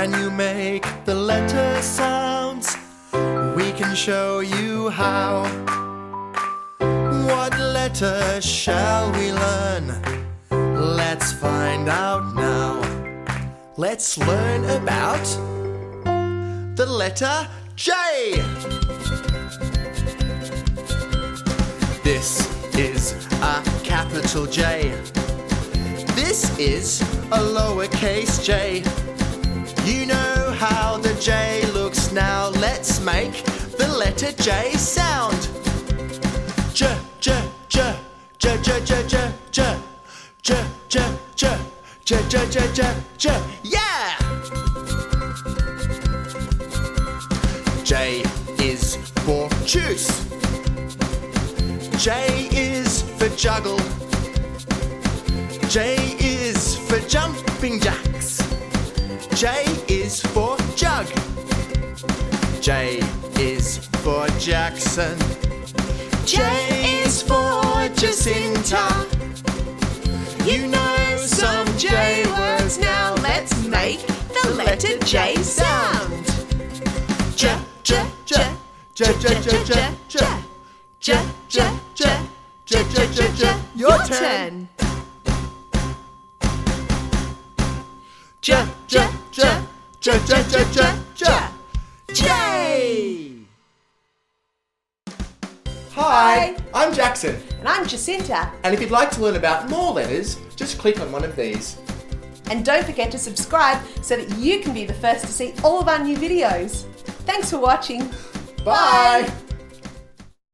Can you make the letter sounds? We can show you how. What letter shall we learn? Let's find out now. Let's learn about the letter J. This is a capital J. This is a lowercase j. make the letter J sound. J, J, J, J, J, J, J, J, J, J, J, J, J, J, J, J. Yeah! J is for juice. J is for juggle. J is for jumping jacks. J is for jug. J is for Jackson. J is for Jacinta. You know some J words now. Let's make the letter J sound. J, J, J, J, J, J, J, J, J, J, J, J, J, J, J. Your turn. J, J, J, J, J, J, J, J, J. Hi, I'm Jackson, And I'm Jacinta. and if you'd like to learn about more letters, just click on one of these. And don't forget to subscribe so that you can be the first to see all of our new videos. Thanks for watching. Bye.